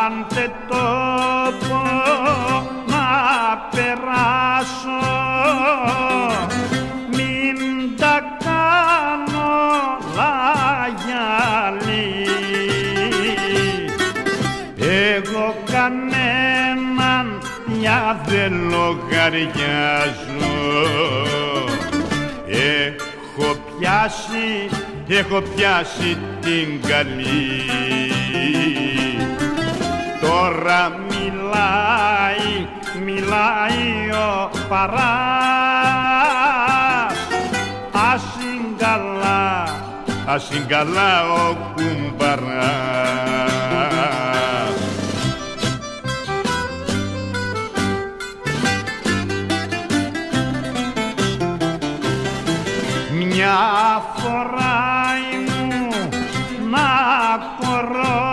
κάθε τόπο να περάσω. Μην τα κάνω λαγιαλί εγώ κανέναν πια δεν λογαριάζω. Έχω πιάσει έχω πιάσει την καλή Τώρα μιλάει, μιλάει ο παράς. Ασυγκαλά, ασυγκαλά ο κουμπαράς. Μια φορά ήμουν να κορόιδο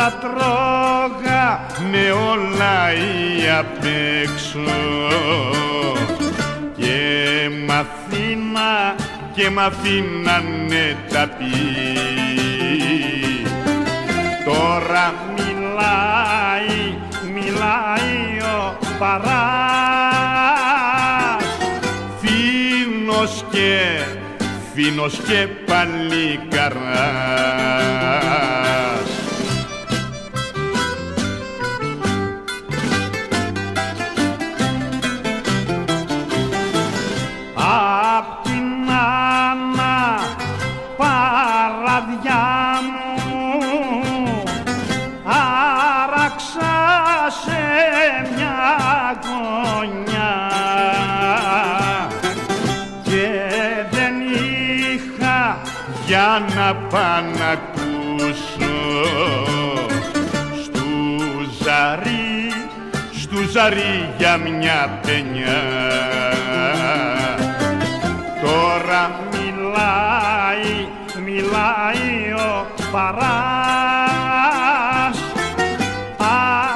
τα τρώγα με όλα ή απ' έξω. Και μ' αφήνα και μ' αφήνανε τα πει. Τώρα μιλάει, μιλάει ο παράς. Φίνος και, φίνος και παλικαράς μου άραξα σε μια γωνιά και δεν είχα για να πάω να ακούσω στου ζαρί, στου ζαρί για μια παινιά Τώρα παράς.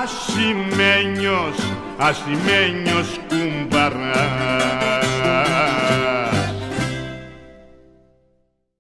Ασημένιος, ασημένιος κουμπαράς